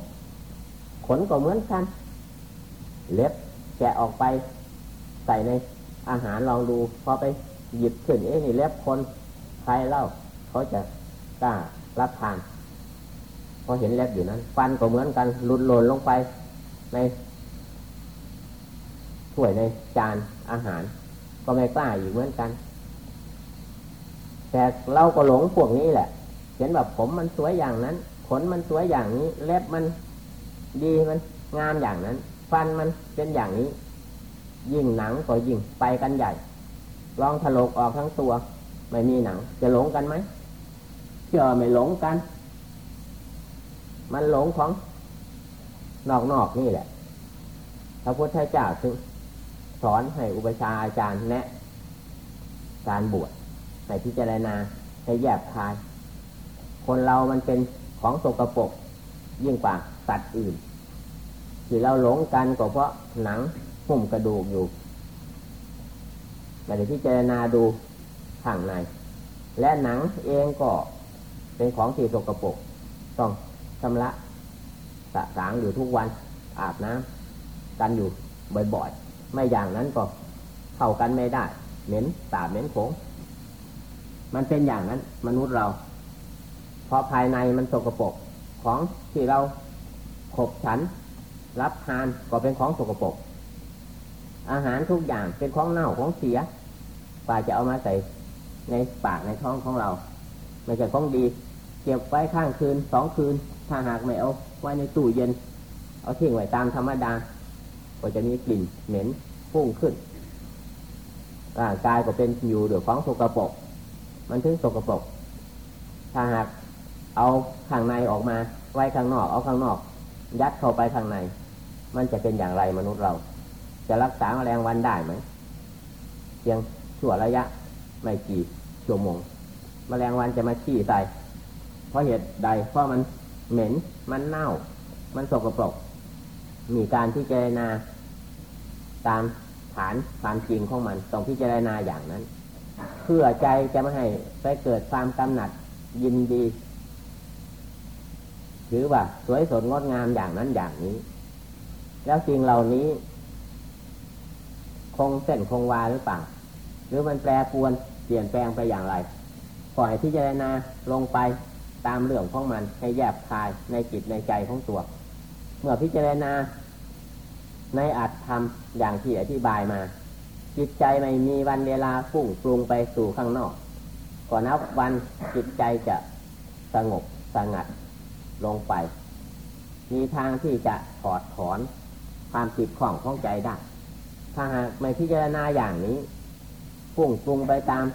ขนก็เหมือนกัน เล็บแกะออกไปใส่ในอาหารลองดู พอไปหยิบขึ้นเอ๊ะนี่เล็บคนใครเล่า เขาจะกล้ารับทาน พอเห็นเล็บอยู่นั้น ฟันก็เหมือนกันหลุดหล่นลงไป ในถ้วยในจานอาหาร ก็ไม่กล้าอยู่เหมือนกัน แต่เราก็หลงพวกนี้แหละ เห็นแบบผมมันสวยอย่างนั้น ขนมันสวยอย่างนี้ เล็บมันดีมันงามอย่างนั้น ฟันมันเป็นอย่างนี้ ยิ่งหนังก็ยิ่งไปกันใหญ่ ลองถลกออกทั้งตัว ไม่มีหนัง จะหลงกันไหมเชื่อไม่หลงกัน มันหลงของนอกๆนี่แหละ พระพุทธเจ้าถึงสอนให้อุปชาอาจารย์แนะ การบวชให้พิจารณาให้แยบคาย คนเรามันเป็นของสกรปรกยิ่งกว่าสัตว์อื่น ที่เราหลงกันก็เพราะหนังหุ้มกระดูกอยู่แต่พิจารณาดูข้างใน และหนังเองก็เป็นของที่สกรปรกต้อง ชำระสะสางอยู่ทุกวันอาบน้ำกันอยู่บ่อยๆ ไม่อย่างนั้นก็เข้ากันไม่ได้ เหม็นสาบเหม็นโผงมันเป็นอย่างนั้น มนุษย์เรา เพราะภายในมันสกปรกของที่เราขบฉัน รับทานก็เป็นของสกปรกอาหารทุกอย่างเป็นของเน่าของเสียป่าจะเอามาใส่ในปากในท้องของเรา ไม่ใช่ของดี เก็บไว้ข้างคืนสองคืน ถ้าหากไม่เอาไว้ในตู้เย็น เอาทิ้งไว้ตามธรรมดา ก็จะมีกลิ่นเหม็นพุ่งขึ้นร่างกายก็เป็นอยู่เดือดของสกปรกมันถึงสกปรกถ้าหากเอาข้างในออกมา ไว้ข้างนอกเอาข้างนอก ยัดเข้าไปข้างใน มันจะเป็นอย่างไรมนุษย์เรา จะรักษาแมลงวันได้ไหมเพียงชั่วระยะ ไม่กี่ชั่วโมงแมลงวันจะมาขี้ใส่ เพราะเหตุใด เพราะมันเหม็น มันเน่า มันสกปรก มีการพิจารณาตามฐานความจริงของมันต้องพิจารณาอย่างนั้น เพื่อใจจะไม่ให้ไปเกิดความกำหนัดยินดีถือว่าสวยสดงดงามอย่างนั้นอย่างนี้ แล้วสิ่งเหล่านี้ คงเส้นคงวาหรือเปล่า หรือมันแปรปวนเปลี่ยนแปลงไปอย่างไรปล่อยพิจารณาลงไป ตามเรื่องของมันให้แยบคายในจิตในใจของตัว เมื่อพิจารณาในอัตธรรมอย่างที่อธิบายมา จิตใจไม่มีวันเวลาฟุ้งปรุงไปสู่ข้างนอกก่อนนับวันจิตใจจะสงบสงัดลงไป มีทางที่จะถอดถอนความติดข้องของใจได้ ถ้าหากไม่พิจารณาอย่างนี้ฟุ้งปรุงไปตาม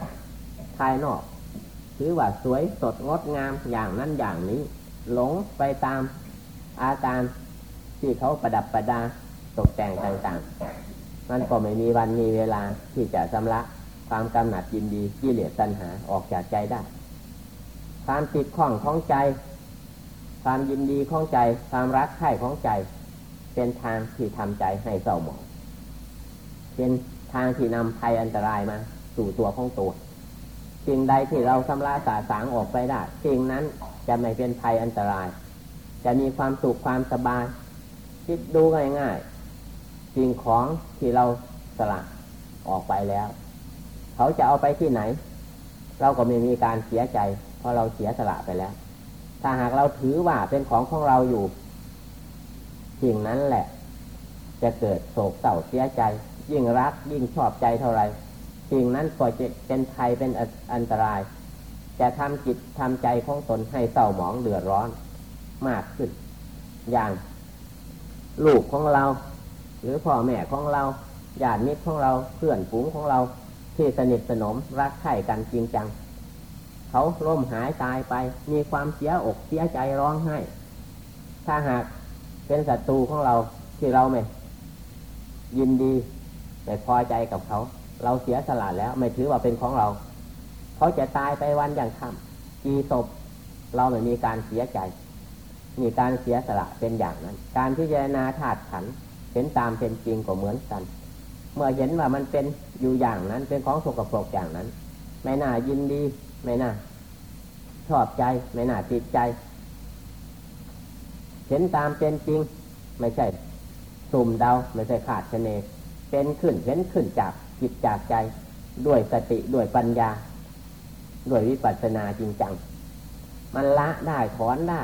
ภายนอก ถือว่าสวยสดงดงามอย่างนั้นอย่างนี้ หลงไปตามอาการที่เขาประดับประดาตกแต่งต่างๆ มันก็ไม่มีวันมีเวลาที่จะชำระความกำหนัดยินดีกิเลสตัณหาออกจากใจได้ ความติดข้องของใจ ความยินดีของใจ ความรักใคร่ของใจ เป็นทางที่ทำใจให้เศร้าหมองเป็นทางที่นำภัยอันตรายมาสู่ตัวของตัว สิ่งใดที่เราชำระสาสางออกไปได้สิ่งนั้นจะไม่เป็นภัยอันตราย จะมีความสุขความสบาย คิดดูง่ายๆสิ่งของที่เราสละออกไปแล้ว เขาจะเอาไปที่ไหน เราก็ไม่มีการเสียใจ เพราะเราเสียสละไปแล้ว ถ้าหากเราถือว่าเป็นของของเราอยู่ สิ่งนั้นแหละ จะเกิดโศกเศร้าเสียใจ ยิ่งรักยิ่งชอบใจเท่าไร สิ่งนั้นก็จะเป็นภัยเป็นอันตราย จะทำจิตทำใจของตนให้เศร้าหมองเดือดร้อนมากขึ้น อย่างลูกของเรา หรือพ่อแม่ของเราญาติมิตรของเราเพื่อนฝูงของเราที่สนิทสนมรักใคร่กันจริงจัง เขาล้มหายตายไป มีความเสียอกเสียใจร้องไห้ ถ้าหากเป็นศัตรูของเราที่เราไม่ยินดีไม่พอใจกับเขา เราเสียสละแล้วไม่ถือว่าเป็นของเราเขาะจะตายไปวันอย่างค่ำกี่ศพเราไม่มีการเสียใจ มีการเสียสละเป็นอย่างนั้น การพิจารณาธาตุขันเห็นตามเป็นจริงก็เหมือนกัน เมื่อเห็นว่ามันเป็นอยู่อย่างนั้น เป็นของสกปรกอย่างนั้น ไม่น่ายินดีไม่น่าชอบใจไม่น่าติดใจ เห็นตามเป็นจริง ไม่ใช่สุ่มเดาไม่ใช่ขาดคะเนเป็นขึ้นเห็นขึ้นจาก จิตจากใจด้วยสติด้วยปัญญา ด้วยวิปัสสนาจริงจัง มันละได้ถอนได้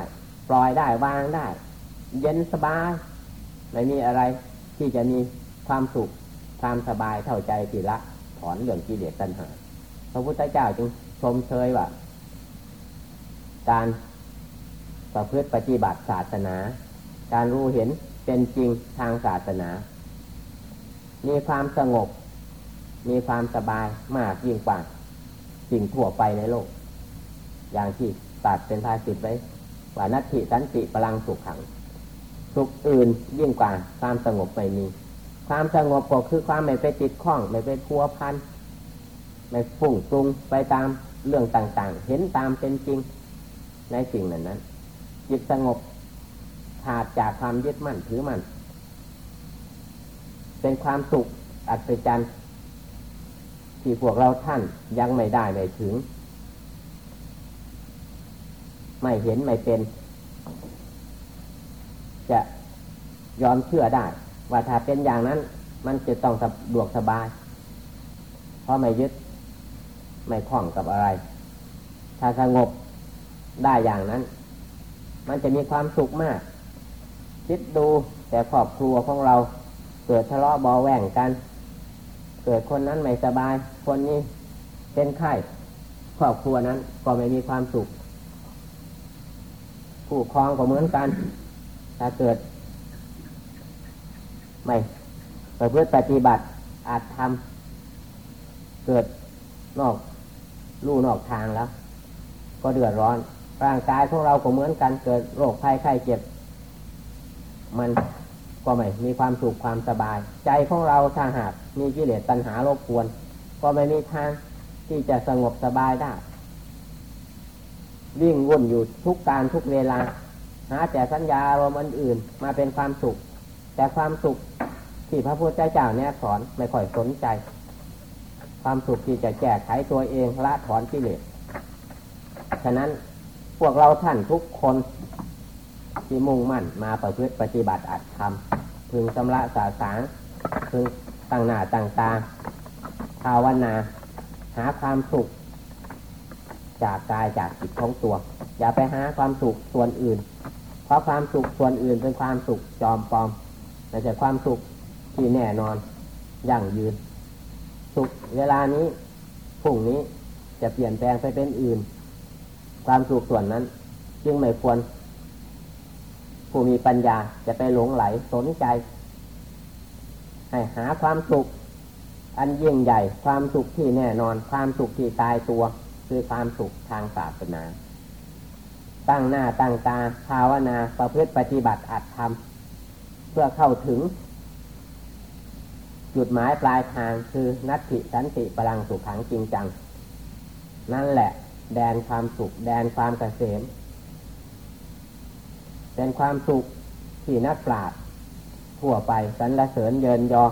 ปล่อยได้วางได้ เย็นสบาย ไม่มีอะไรที่จะมีความสุขความสบายเท่าใจที่ละ ถอนเรื่องกิเลสตัณหาพระพุทธเจ้าจึงชมเชยว่า การประพฤติปฏิบัติศาสนา การรู้เห็นเป็นจริงทางศาสนา มีความสงบ มีความสบายมากยิ่งกว่าสิ่งทั่วไปในโลก อย่างที่ตัดเป็นภาษิตไว้ว่านัตถิสันติพลังสุขขัง สุขอื่นยิ่งกว่าความสงบไม่มี ความสงบก็คือความไม่ไปติดข้อง ไม่ไปพัวพันไม่ฟุ้งปรุงไปตามเรื่องต่างๆ เห็นตามเป็นจริงในสิ่งนั้นนั้นจิตสงบขาดจากความยึดมั่นถือมั่นเป็นความสุขอัศจรรย์ ที่พวกเราท่านยังไม่ได้ไม่ถึง ไม่เห็นไม่เป็น จะยอมเชื่อได้ ว่าถ้าเป็นอย่างนั้น มันจะต้องสะดวกสบาย เพราะไม่ยึดไม่คล้องกับอะไร ถ้าสงบได้อย่างนั้น มันจะมีความสุขมาก คิดดูแต่ครอบครัวของเราเกิดทะเลาะเบาแหว่งกัน เกิดคนนั้นไม่สบาย คนนี้เป็นไข้ครอบครัวนั้นก็ไม่มีความสุข ผู้ครองก็เหมือนกัน ถ้าเกิด ไม่ประพฤติปฏิบัติอาจทำเกิดนอกลู่นอกทางแล้ว ก็เดือดร้อน ร่างกายของเราก็เหมือนกันเกิดโรคภัยไข้เจ็บ มันก็ไม่มีความสุขความสบาย ใจของเราถ้าหาก มีกิเลสตัณหารบกวน ก็ไม่มีทางที่จะสงบสบายได้ วิ่งวุ่นอยู่ทุกการทุกเวลา หาแต่สัญญาอารมณ์อื่นมาเป็นความสุข แต่ความสุขที่พระพุทธเจ้าเนี่ยสอนไม่ค่อยสนใจ ความสุขที่จะแก้ไขตัวเองละถอนกิเลสฉะนั้นพวกเราท่านทุกคนที่มุ่งมั่นมาประพฤติปฏิบัติอัตธรรมพึงชำระสาสางพึง ตั้งหน้าตั้งตาภาวนาหาความสุข จากกายจากจิตของตัว อย่าไปหาความสุขส่วนอื่น เพราะความสุขส่วนอื่นเป็นความสุขจอมปลอมแต่จะความสุขที่แน่นอนยั่งยืน สุขเวลานี้พรุ่งนี้จะเปลี่ยนแปลงไปเป็นอื่น ความสุขส่วนนั้น จึงไม่ควร ผู้มีปัญญาจะไปหลงไหลสนใจ ให้หาความสุข อันยิ่งใหญ่ ความสุขที่แน่นอน ความสุขที่ตายตัว คือความสุขทางศาสนา ตั้งหน้าตั้งตาภาวนาประพฤติปฏิบัติอัดทำเพื่อเข้าถึง จุดหมายปลายทางคือนัตติสันติพลังสุขขังจริงจัง นั่นแหละ แดนความสุข แดนความเกษมเป็นความสุขที่นักปราชญ์ ทั่วไปสรรเสริญเยินยอ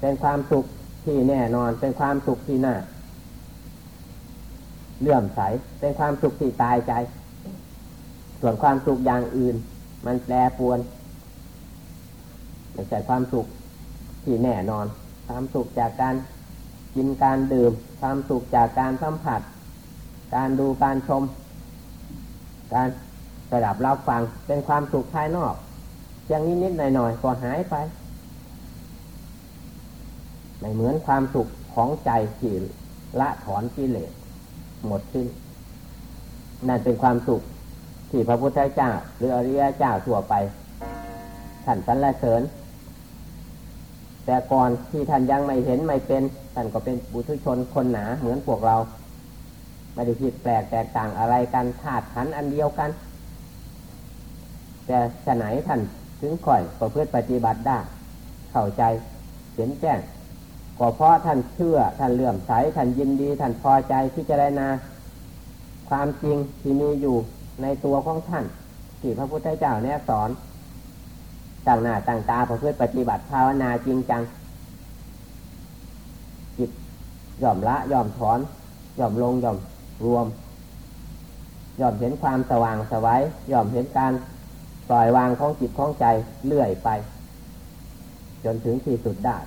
เป็นความสุขที่แน่นอน เป็นความสุขที่น่าเลื่อมใส เป็นความสุขที่ตายใจ ส่วนความสุขอย่างอื่น มันแปรปวนไม่ใช่ความสุขที่แน่นอน ความสุขจากการกินการดื่ม ความสุขจากการสัมผัส การดูการชม การระดับรับฟังเป็นความสุขภายนอก เพียงนิดๆหน่อยๆก็หายไป ไม่เหมือนความสุขของใจที่ละถอนกิเลสหมดสิ้น นั่นเป็นความสุขที่พระพุทธเจ้า หรืออริยเจ้าทั่วไป ท่านสรรเสริญ แต่ก่อนที่ท่านยังไม่เห็นไม่เป็น ท่านก็เป็นบุตุชนคนหนาเหมือนพวกเรา ไม่ได้ผิดแปลกแตกต่างอะไรกันธาตุขันอันเดียวกัน แต่ฉะไหนท่าน ถึงค่อยประพฤติปฏิบัติได้ เข้าใจเห็นแจ้งก็เพราะท่านเชื่อท่านเลื่อมใสท่านยินดี ท่านพอใจพิจารณาความจริงที่มีอยู่ในตัวของท่านที่พระพุทธเจ้าเนี่ยสอนต่างหน้าต่างตาประพฤติปฏิบัติภาวนาจริงจัง จิตยอมละยอมถอนยอมลงยอมรวมยอมเห็นความสว่างสวัยยอมเห็นการ ปล่อยวางของจิตของใจเลื่อยไป จนถึงที่สุดได้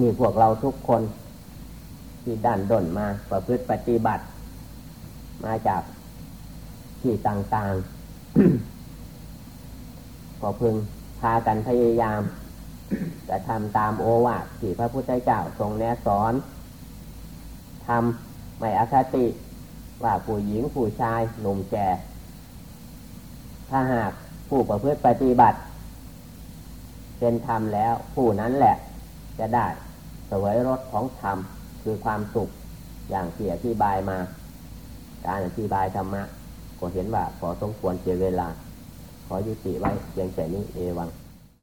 มีพวกเราทุกคน ที่ดันด้นมาประพฤติปฏิบัติ มาจากที่ต่างๆ ก็พึงพากันพยายามจะทำตามโอวาทที่พระพุทธเจ้าทรงแนะสอนทำไม่อคติว่าผู้หญิงผู้ชายหนุ่มแก่ ถ้าหากผู้ประพฤติปฏิบัติ เป็นธรรมแล้ว ผู้นั้นแหละ จะได้สวยรสของธรรม คือความสุขอย่างที่อธิบายมา การอธิบายธรรมะก็เห็นว่าขอสมควรเสียเวลา ขอยุติไว้เพียงแค่นี้เอวัง